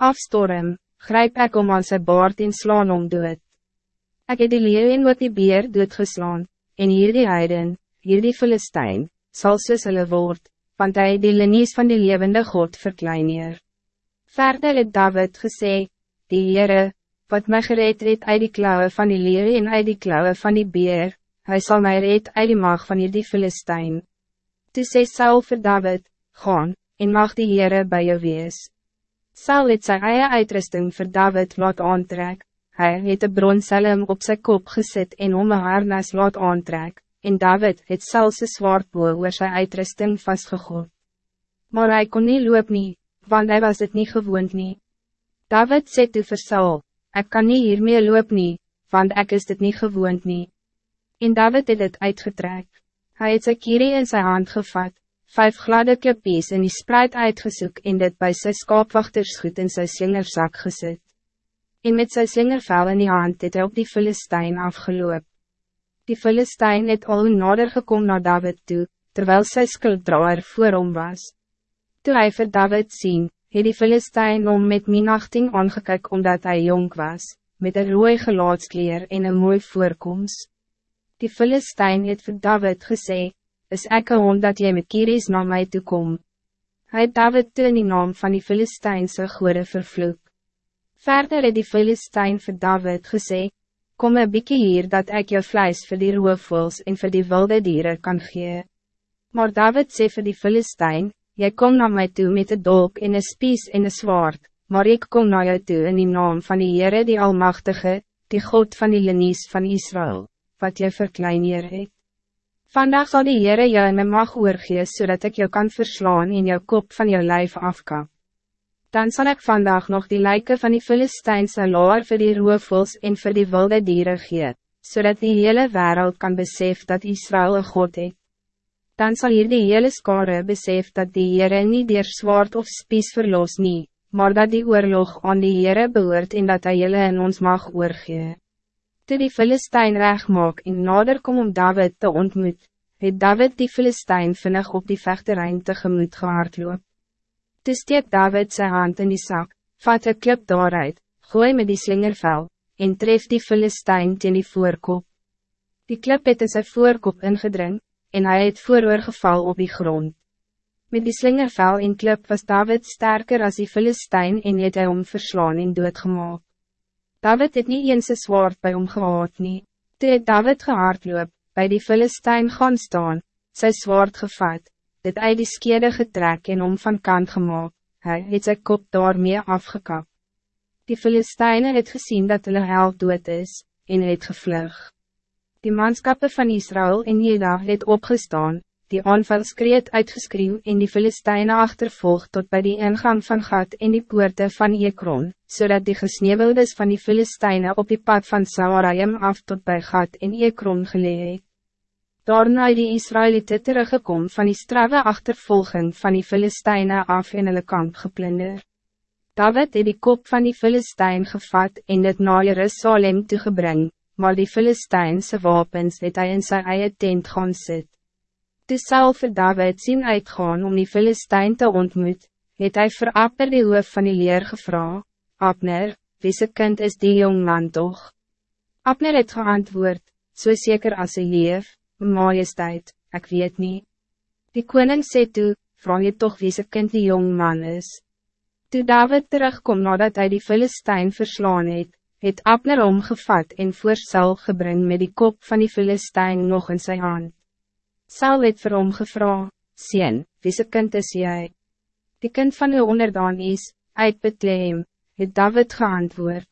Afstorm, grijp ek om aan sy baard en slaan om dood. Ek het die leeuw en wat die beer doodgeslaan, en hier die heiden, hier die Philistijn, sal soos hulle word, want hij die linies van die levende God verkleineer. Verder het David gesê, die Heere, wat mij gereed het uit die klauwen van die leeuw en uit die klauwen van die beer, hij zal mij red uit die mag van hier die Philistijn. Toe sê Saul vir David, gaan, en mag die Heere bij jou wees. Saul het sy eie uitrusting vir David laat aantrek, hy het een bronselm op zijn kop gezet en om een harnas laat aantrek, en David het Saul sy zwaardboe oor sy uitrusting vastgegooid. Maar hij kon niet loop nie, want hij was het niet gewoond nie. David sê toe vir Saul, ek kan niet hiermee loop nie, want ek is dit niet gewoond nie. En David het het uitgetrek. Hij het sy kierie in zijn hand gevat, vijf gladde klippies in die spruit uitgezoek en dit bij sy skaapwachtersgoed in sy slingerzak gezet. En met sy slingervel in die hand het hy op die Philistijn afgeloop. Die Philistijn het al nader gekom naar David toe, terwijl sy skulddraer voor hom was. Toe hy vir David sien, het die Philistijn om met minachting aangekyk omdat hij jong was, met een rooi gelaatskleer en een mooi voorkomst. Die Philistijn het vir David gesê, is ek een hond dat jy met kieries na my toe kom. Hy het David toe in die naam van die Filistijnse goede vervloek. Verder het die Filistijn vir David gesê, kom een bykie hier dat ik jou vlees voor die roofvoels en voor die wilde dieren kan gee. Maar David sê vir die Filistijn, jy kom naar mij toe met een dolk en een spies en een zwaard, maar ik kom naar jou toe in die naam van die Heere die Almachtige, die God van die linies van Israël, wat jy verklein hier het. Vandaag zal die Heere jou in my mag oorgees, zodat ik jou kan verslaan en jou kop van jou lijf afkap. Dan zal ik vandaag nog die lijken van die Filistijnse loor voor die roofvols en voor die wilde dieren gee, zodat die hele wereld kan besef dat Israël een God is. Dan zal hier die hele skare besef dat die Heere niet dier zwaard of spies verloos nie, maar dat die oorlog aan die Heere behoort en dat hy jylle in ons mag oorgee. Toe die Filistijn recht maak en nader kom om David te ontmoet, het David die Filistijn vinnig op die vechterrein tegemoet gehardloop. Toe steek David zijn hand in die zak, vat een klip daaruit, gooi met die slingervel, en tref die Filistijn teen die voorkop. Die klip het in sy voorkop ingedring, en hij het vooroor geval op die grond. Met die slingervel en klip was David sterker als die Filistijn en het hy om verslaan en doodgemaak. David het niet eens een zwaard bij hom gehad nie. Toe het David gehardloop, bij die Filistijn gaan staan, sy zwaard gevat, dit uit die skede getrek en om van kant gemaakt, hy het sy kop daarmee afgekap. Die Filistijnen het gezien dat hulle held dood is, en het gevlug. Die manskappen van Israël en Jeda het opgestaan, die aanvalskreet uitgeskreeuw en die Filistijnen achtervolg tot bij die ingang van Gat en die poorte van Ekron, zodat die gesneeuweldes van die Filistijnen op die pad van Sawarayim af tot bij Gat en Ekron geleid. Daarna het die Israëlieten teruggekom van die straffe achtervolging van die Filistijnen af in hulle kamp geplunder. David het die kop van die Filistijn gevat en het na Jerusalem toegebring, maar die Filistijnse wapens het hy in sy eie tent gaan sit. Toe Saul vir David sien uitgaan om die Filistijn te ontmoet, het hy vir Abner die hoof van die leer gevra, Abner, wie se kind is die jong man toch? Abner het geantwoord, so zeker als hy leef, majesteit, ik weet niet. Die koning sê toe, vraag je toch wie se kind die jong man is? Toe David terugkom nadat hij die Filistijn verslaan het, het Abner omgevat en voor Saul gebring met die kop van die Filistijn nog in zijn hand. Saul het vir hom gevra, Sien, wie se kind is jy? Die kind van uw onderdaan is, uit Bethlehem, het David geantwoord.